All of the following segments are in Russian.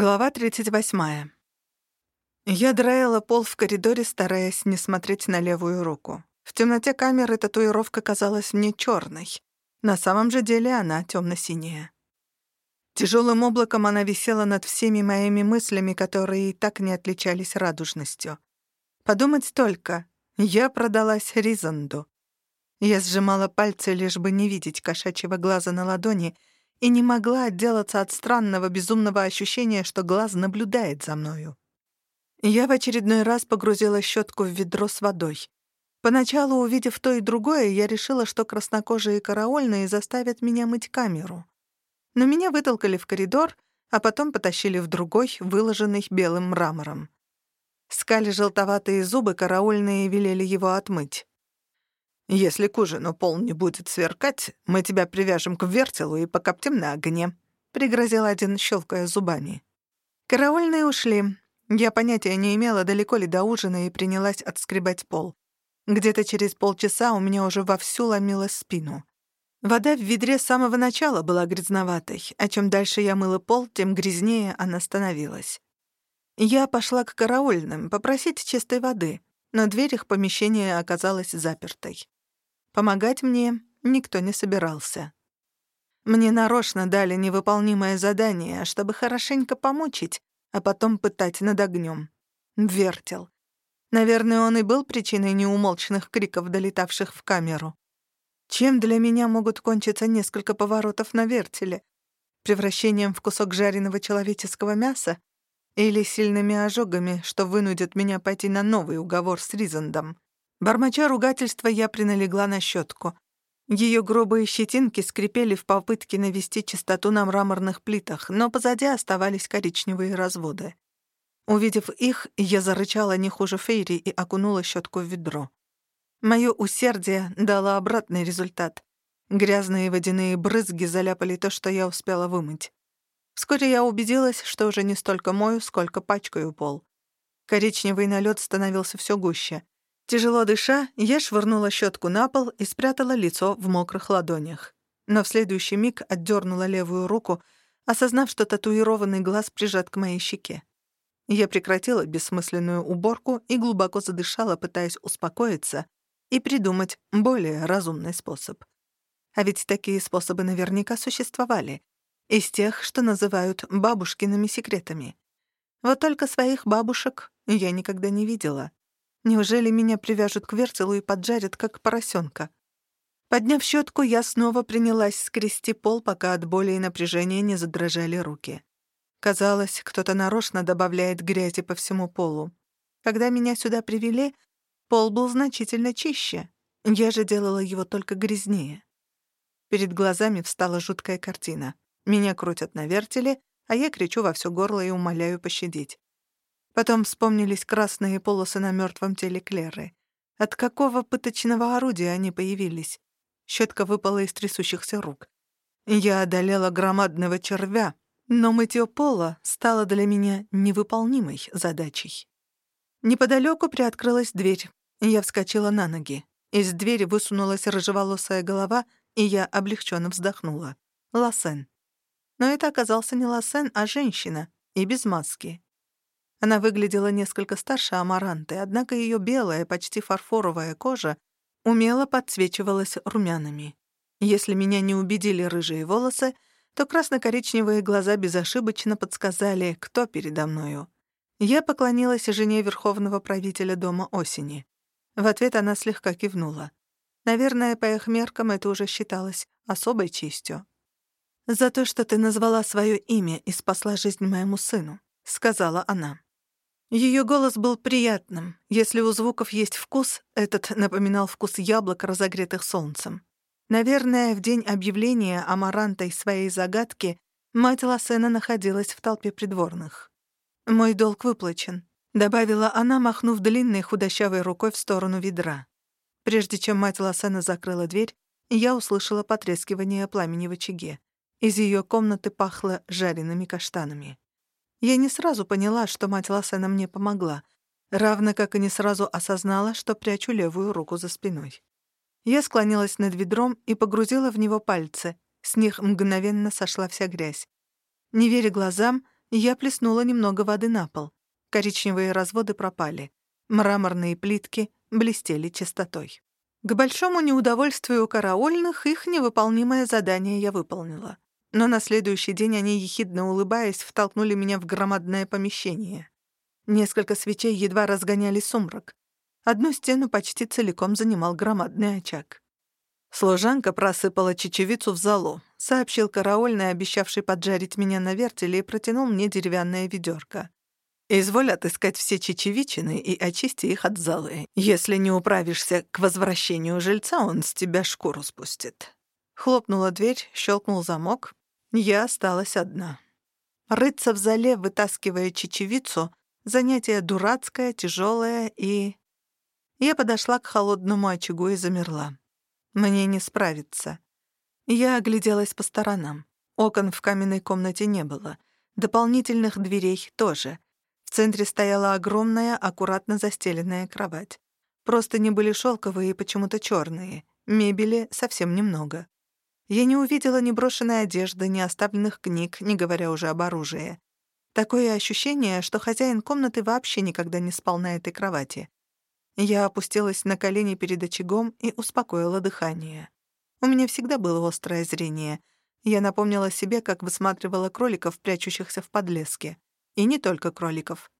Глава 38. Я драила пол в коридоре, стараясь не смотреть на левую руку. В темноте камеры татуировка казалась мне черной. На самом же деле она темно-синяя. Тяжелым облаком она висела над всеми моими мыслями, которые и так не отличались радужностью. Подумать только, я продалась Ризанду. Я сжимала пальцы, лишь бы не видеть кошачьего глаза на ладони — и не могла отделаться от странного безумного ощущения, что глаз наблюдает за мною. Я в очередной раз погрузила щетку в ведро с водой. Поначалу, увидев то и другое, я решила, что краснокожие караульные заставят меня мыть камеру. Но меня вытолкали в коридор, а потом потащили в другой, выложенный белым мрамором. Скали желтоватые зубы, караульные велели его отмыть. Если к ужину пол не будет сверкать, мы тебя привяжем к вертелу и покоптим на огне», — пригрозил один, щелкая зубами. Караульные ушли. Я понятия не имела, далеко ли до ужина, и принялась отскребать пол. Где-то через полчаса у меня уже вовсю ломила спину. Вода в ведре с самого начала была грязноватой, а чем дальше я мыла пол, тем грязнее она становилась. Я пошла к караульным попросить чистой воды, но дверь их помещения оказалась запертой. Помогать мне никто не собирался. Мне нарочно дали невыполнимое задание, чтобы хорошенько помучить, а потом пытать над огнем. Вертел. Наверное, он и был причиной неумолчных криков, долетавших в камеру. Чем для меня могут кончиться несколько поворотов на вертеле? Превращением в кусок жареного человеческого мяса? Или сильными ожогами, что вынудят меня пойти на новый уговор с Ризандом? Бормоча ругательства, я приналегла на щетку. Ее грубые щетинки скрипели в попытке навести чистоту на мраморных плитах, но позади оставались коричневые разводы. Увидев их, я зарычала не хуже Фейри и окунула щетку в ведро. Мое усердие дало обратный результат. Грязные водяные брызги заляпали то, что я успела вымыть. Вскоре я убедилась, что уже не столько мою, сколько пачкаю пол. Коричневый налет становился все гуще. Тяжело дыша, я швырнула щетку на пол и спрятала лицо в мокрых ладонях. Но в следующий миг отдернула левую руку, осознав, что татуированный глаз прижат к моей щеке. Я прекратила бессмысленную уборку и глубоко задышала, пытаясь успокоиться и придумать более разумный способ. А ведь такие способы наверняка существовали. Из тех, что называют бабушкиными секретами. Вот только своих бабушек я никогда не видела. Неужели меня привяжут к вертелу и поджарят, как поросенка? Подняв щетку, я снова принялась скрести пол, пока от боли и напряжения не задрожали руки. Казалось, кто-то нарочно добавляет грязи по всему полу. Когда меня сюда привели, пол был значительно чище. Я же делала его только грязнее. Перед глазами встала жуткая картина. Меня крутят на вертеле, а я кричу во всё горло и умоляю пощадить. Потом вспомнились красные полосы на мертвом теле Клеры. От какого пыточного орудия они появились? Щетка выпала из трясущихся рук. Я одолела громадного червя, но мытье пола стало для меня невыполнимой задачей. Неподалеку приоткрылась дверь. Я вскочила на ноги. Из двери высунулась рыжеволосая голова, и я облегченно вздохнула. Лосен. Но это оказался не Лосен, а женщина, и без маски. Она выглядела несколько старше Амаранты, однако ее белая, почти фарфоровая кожа умело подсвечивалась румянами. Если меня не убедили рыжие волосы, то красно-коричневые глаза безошибочно подсказали, кто передо мною. Я поклонилась жене верховного правителя Дома Осени. В ответ она слегка кивнула. Наверное, по их меркам это уже считалось особой честью. «За то, что ты назвала свое имя и спасла жизнь моему сыну», — сказала она. Ее голос был приятным. Если у звуков есть вкус, этот напоминал вкус яблок, разогретых солнцем. Наверное, в день объявления Амарантой своей загадки мать Лассена находилась в толпе придворных. «Мой долг выплачен», — добавила она, махнув длинной худощавой рукой в сторону ведра. Прежде чем мать Лассена закрыла дверь, я услышала потрескивание пламени в очаге. Из ее комнаты пахло жареными каштанами. Я не сразу поняла, что мать Лассена мне помогла, равно как и не сразу осознала, что прячу левую руку за спиной. Я склонилась над ведром и погрузила в него пальцы. С них мгновенно сошла вся грязь. Не веря глазам, Я плеснула немного воды на пол. Коричневые разводы пропали. Мраморные плитки блестели чистотой. К большому неудовольствию караульных их невыполнимое задание я выполнила. Но на следующий день они, ехидно улыбаясь, втолкнули меня в громадное помещение. Несколько свечей едва разгоняли сумрак. Одну стену почти целиком занимал громадный очаг. Служанка просыпала чечевицу в залу, сообщил караульный, обещавший поджарить меня на вертеле, и протянул мне деревянное ведерко. «Изволь отыскать все чечевичины и очисти их от золы. Если не управишься к возвращению жильца, он с тебя шкуру спустит». Хлопнула дверь, щелкнул замок. Я осталась одна. Рыться в зале, вытаскивая чечевицу, занятие дурацкое, тяжелое и... Я подошла к холодному очагу и замерла. Мне не справиться. Я огляделась по сторонам. Окон в каменной комнате не было. Дополнительных дверей тоже. В центре стояла огромная, аккуратно застеленная кровать. Просто не были шелковые и почему-то черные. Мебели совсем немного. Я не увидела ни брошенной одежды, ни оставленных книг, не говоря уже об оружии. Такое ощущение, что хозяин комнаты вообще никогда не спал на этой кровати. Я опустилась на колени перед очагом и успокоила дыхание. У меня всегда было острое зрение. Я напомнила себе, как высматривала кроликов, прячущихся в подлеске. И не только кроликов.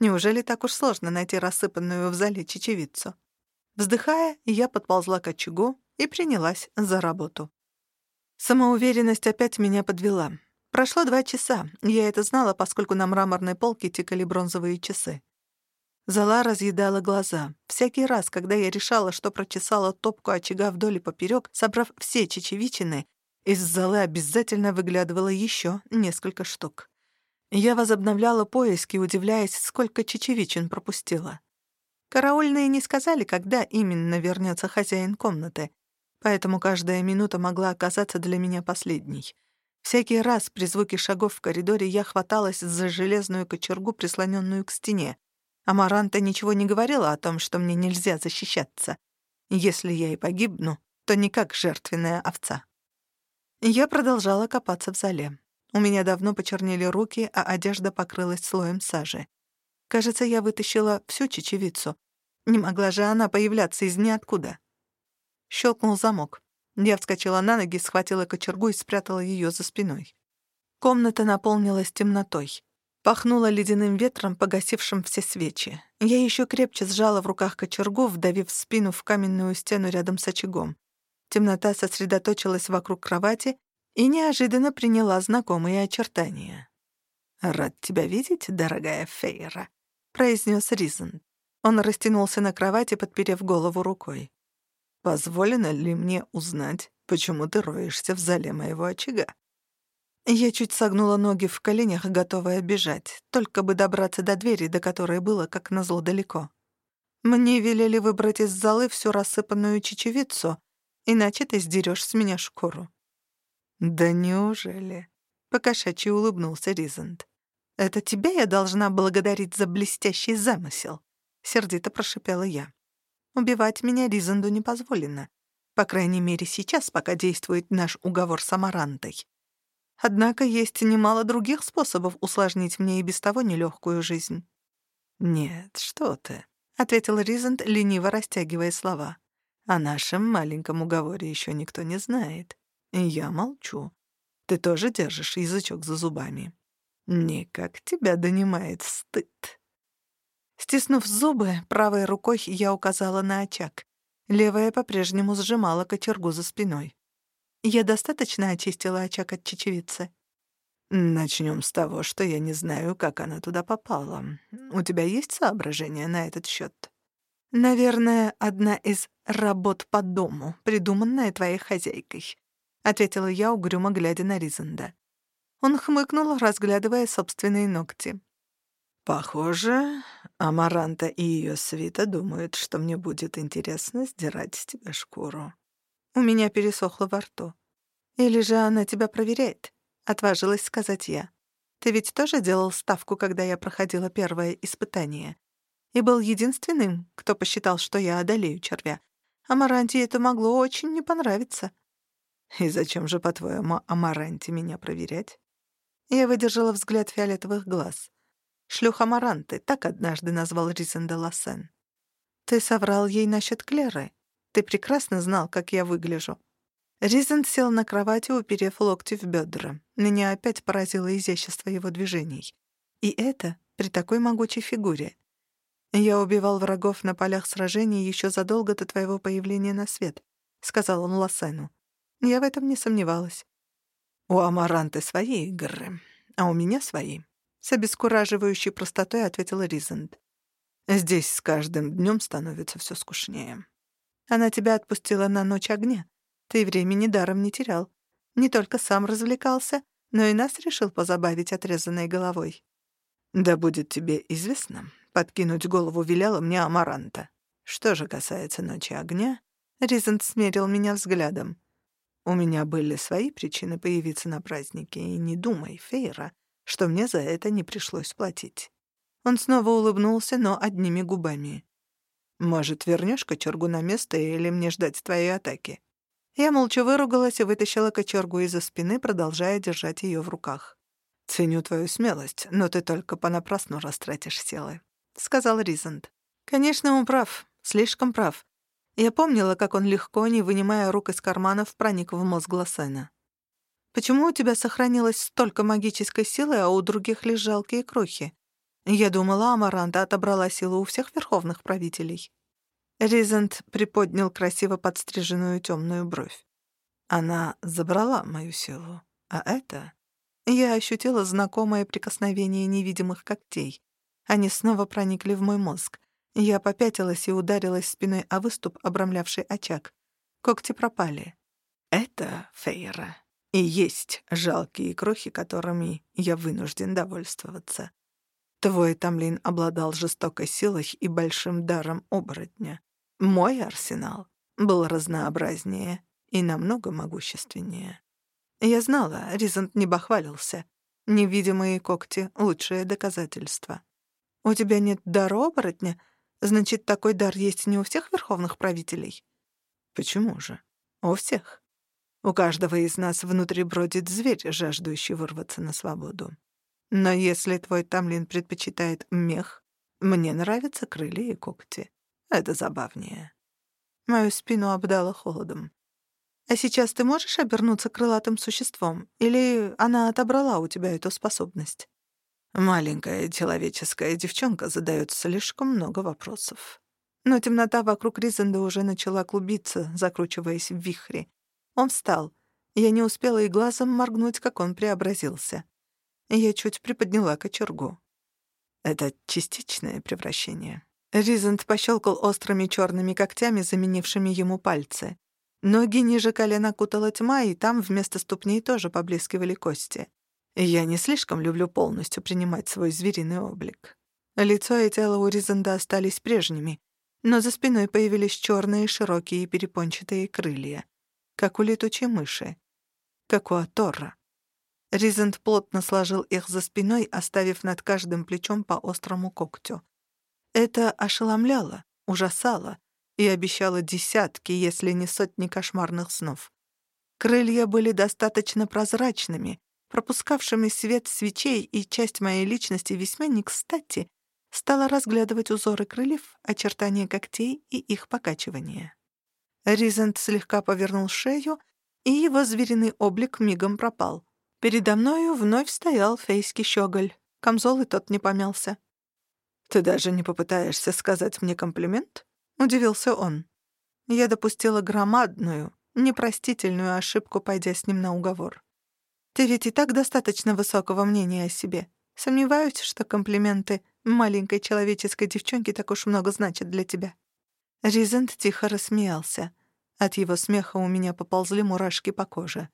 Неужели так уж сложно найти рассыпанную в зале чечевицу? Вздыхая, я подползла к очагу и принялась за работу. Самоуверенность опять меня подвела. Прошло два часа, я это знала, поскольку на мраморной полке тикали бронзовые часы. Зала разъедала глаза. Всякий раз, когда я решала, что прочесала топку очага вдоль и поперёк, собрав все чечевичины, из залы обязательно выглядывало ещё несколько штук. Я возобновляла поиски, удивляясь, сколько чечевичин пропустила. Караульные не сказали, когда именно вернётся хозяин комнаты, поэтому каждая минута могла оказаться для меня последней. Всякий раз при звуке шагов в коридоре я хваталась за железную кочергу, прислонённую к стене. Амаранта ничего не говорила о том, что мне нельзя защищаться. Если я и погибну, то не как жертвенная овца. Я продолжала копаться в зале. У меня давно почернели руки, а одежда покрылась слоем сажи. Кажется, я вытащила всю чечевицу. Не могла же она появляться из ниоткуда. Щелкнул замок. Я вскочила на ноги, схватила кочергу и спрятала ее за спиной. Комната наполнилась темнотой. Пахнуло ледяным ветром, погасившим все свечи. Я еще крепче сжала в руках кочергу, вдавив спину в каменную стену рядом с очагом. Темнота сосредоточилась вокруг кровати и неожиданно приняла знакомые очертания. «Рад тебя видеть, дорогая Фейра», — произнес Ризен. Он растянулся на кровати, подперев голову рукой. «Позволено ли мне узнать, почему ты роешься в зале моего очага?» Я чуть согнула ноги в коленях, готовая бежать, только бы добраться до двери, до которой было, как назло, далеко. Мне велели выбрать из залы всю рассыпанную чечевицу, иначе ты сдерёшь с меня шкуру. «Да неужели?» — покошачьи улыбнулся Ризент. «Это тебя я должна благодарить за блестящий замысел», — сердито прошипела я. «Убивать меня Ризенду не позволено. По крайней мере, сейчас, пока действует наш уговор с Амарантой. Однако есть немало других способов усложнить мне и без того нелегкую жизнь. «Нет, что ты», — ответил Ризент, лениво растягивая слова. «О нашем маленьком уговоре еще никто не знает. И я молчу. Ты тоже держишь язычок за зубами. Никак тебя донимает стыд». Стиснув зубы, правой рукой я указала на очаг. Левая по-прежнему сжимала кочергу за спиной. Я достаточно очистила очаг от чечевицы? Начнем с того, что я не знаю, как она туда попала. У тебя есть соображения на этот счет? Наверное, одна из работ по дому, придуманная твоей хозяйкой, ответила я, угрюмо глядя на Ризанда. Он хмыкнул, разглядывая собственные ногти. Похоже, Амаранта и ее свита думают, что мне будет интересно сдирать с тебя шкуру. У меня пересохло во рту. «Или же она тебя проверяет?» — отважилась сказать я. «Ты ведь тоже делал ставку, когда я проходила первое испытание. И был единственным, кто посчитал, что я одолею червя. Амаранте это могло очень не понравиться». «И зачем же, по-твоему, Амаранте меня проверять?» Я выдержала взгляд фиолетовых глаз. «Шлюха Маранты», — так однажды назвал Ризен де Лассен. «Ты соврал ей насчет Клеры. Ты прекрасно знал, как я выгляжу». Ризен сел на кровати, уперев локти в бедра. Меня опять поразило изящество его движений. И это при такой могучей фигуре. «Я убивал врагов на полях сражений еще задолго до твоего появления на свет», — сказал он Лассену. Я в этом не сомневалась. «У Амаранты свои игры, а у меня свои», — с обескураживающей простотой ответила Ризент. «Здесь с каждым днем становится все скучнее. Она тебя отпустила на ночь огня. Ты времени даром не терял. Не только сам развлекался, но и нас решил позабавить отрезанной головой. Да будет тебе известно, подкинуть голову велела мне Амаранта. Что же касается ночи огня, Ризент смерил меня взглядом. У меня были свои причины появиться на празднике, и не думай, Фейра, что мне за это не пришлось платить. Он снова улыбнулся, но одними губами. «Может, вернешь кочергу на место или мне ждать твоей атаки?» Я молча выругалась и вытащила кочергу из-за спины, продолжая держать ее в руках. «Ценю твою смелость, но ты только понапрасну растратишь силы», — сказал Ризент. «Конечно, он прав, слишком прав. Я помнила, как он легко, не вынимая рук из карманов, проник в мозг Глассена. «Почему у тебя сохранилось столько магической силы, а у других лишь жалкие крохи? Я думала, Амаранта отобрала силу у всех верховных правителей». Ризент приподнял красиво подстриженную темную бровь. «Она забрала мою силу, а это...» Я ощутила знакомое прикосновение невидимых когтей. Они снова проникли в мой мозг. Я попятилась и ударилась спиной о выступ, обрамлявший очаг. Когти пропали. Это, Фейра, и есть жалкие крохи, которыми я вынужден довольствоваться. Твой Тамлин обладал жестокой силой и большим даром оборотня. Мой арсенал был разнообразнее и намного могущественнее. Я знала, Ризант не бахвалился. Невидимые когти — лучшее доказательство. «У тебя нет дара оборотня?» Значит, такой дар есть не у всех верховных правителей? Почему же? У всех. У каждого из нас внутри бродит зверь, жаждущий вырваться на свободу. Но если твой Тамлин предпочитает мех, мне нравятся крылья и когти. Это забавнее. Мою спину обдало холодом. А сейчас ты можешь обернуться крылатым существом? Или она отобрала у тебя эту способность? Маленькая человеческая девчонка задает слишком много вопросов. Но темнота вокруг Ризенда уже начала клубиться, закручиваясь в вихре. Он встал. Я не успела и глазом моргнуть, как он преобразился. Я чуть приподняла кочергу. Это частичное превращение. Ризент пощелкал острыми черными когтями, заменившими ему пальцы. Ноги ниже колена кутала тьма, и там вместо ступней тоже поблескивали кости. Я не слишком люблю полностью принимать свой звериный облик. Лицо и тело у Ризанда остались прежними, но за спиной появились черные широкие перепончатые крылья, как у летучей мыши, как у Аторра. Ризанд плотно сложил их за спиной, оставив над каждым плечом по острому когтю. Это ошеломляло, ужасало и обещало десятки, если не сотни кошмарных снов. Крылья были достаточно прозрачными, пропускавшими свет свечей, и часть моей личности весьма не кстати стала разглядывать узоры крыльев, очертания когтей и их покачивание. Ризент слегка повернул шею, и его звериный облик мигом пропал. Передо мною вновь стоял фейский щеголь. Камзол и тот не помялся. «Ты даже не попытаешься сказать мне комплимент?» — удивился он. Я допустила громадную, непростительную ошибку, пойдя с ним на уговор. Ты ведь и так достаточно высокого мнения о себе. Сомневаюсь, что комплименты маленькой человеческой девчонки так уж много значат для тебя». Ризент тихо рассмеялся. От его смеха у меня поползли мурашки по коже.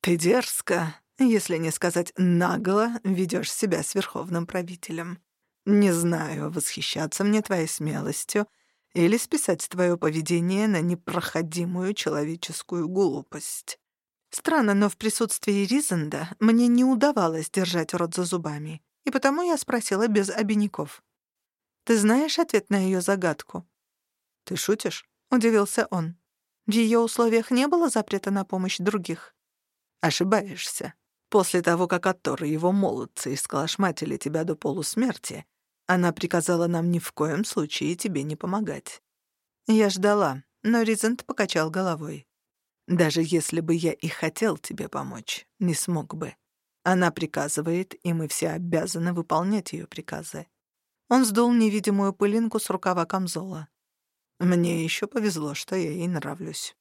«Ты дерзко, если не сказать нагло, ведёшь себя с верховным правителем. Не знаю, восхищаться мне твоей смелостью или списать твое поведение на непроходимую человеческую глупость. Странно, но в присутствии Ризенда мне не удавалось держать рот за зубами, и потому я спросила без обиняков. «Ты знаешь ответ на ее загадку?» «Ты шутишь?» — удивился он. «В ее условиях не было запрета на помощь других?» «Ошибаешься. После того, как Атор и его молодцы исколошматили тебя до полусмерти, она приказала нам ни в коем случае тебе не помогать. Я ждала, но Ризент покачал головой. Даже если бы я и хотел тебе помочь, не смог бы. Она приказывает, и мы все обязаны выполнять ее приказы. Он сдул невидимую пылинку с рукава камзола. Мне еще повезло, что я ей нравлюсь.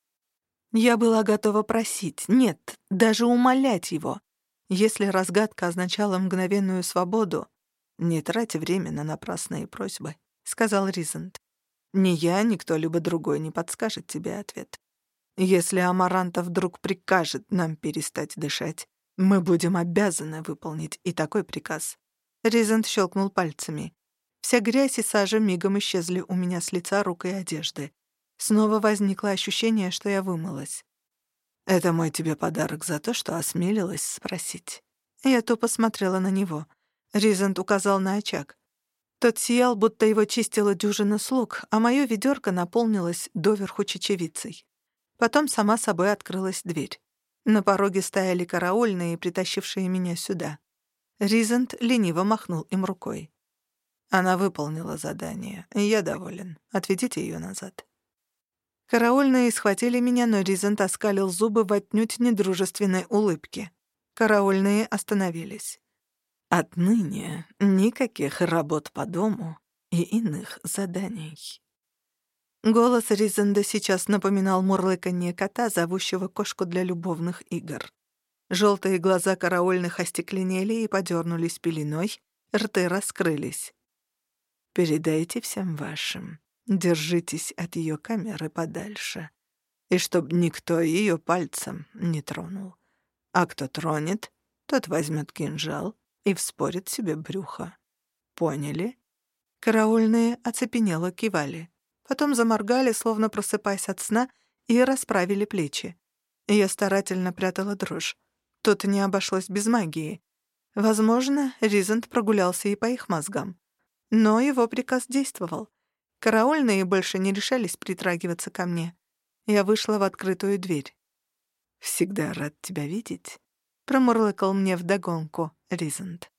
Я была готова просить, нет, даже умолять его. Если разгадка означала мгновенную свободу, не трать время на напрасные просьбы, — сказал Ризент. Ни я, ни кто-либо другой не подскажет тебе ответ. Если Амаранта вдруг прикажет нам перестать дышать, мы будем обязаны выполнить и такой приказ. Ризент щелкнул пальцами. Вся грязь и сажа мигом исчезли у меня с лица, рук и одежды. Снова возникло ощущение, что я вымылась. «Это мой тебе подарок за то, что осмелилась спросить». Я тупо смотрела на него. Ризент указал на очаг. Тот сиял, будто его чистила дюжина слуг, а моё ведёрко наполнилось доверху чечевицей. Потом сама собой открылась дверь. На пороге стояли караульные, притащившие меня сюда. Ризент лениво махнул им рукой. Она выполнила задание, я доволен. Отведите её назад. Караульные схватили меня, но Ризент оскалил зубы в отнюдь недружественной улыбке. Караульные остановились. Отныне никаких работ по дому и иных заданий. Голос Ризенда сейчас напоминал мурлыканье кота, зовущего кошку для любовных игр. Желтые глаза караульных остекленели и подернулись пеленой, рты раскрылись. «Передайте всем вашим. Держитесь от ее камеры подальше. И чтоб никто ее пальцем не тронул. А кто тронет, тот возьмет кинжал и вспорит себе брюхо. Поняли? Караульные оцепенело кивали. Потом заморгали, словно просыпаясь от сна, и расправили плечи. Я старательно прятала дрожь. Тут не обошлось без магии. Возможно, Ризент прогулялся и по их мозгам. Но его приказ действовал. Караульные больше не решались притрагиваться ко мне. Я вышла в открытую дверь. «Всегда рад тебя видеть», — промурлыкал мне вдогонку Ризент.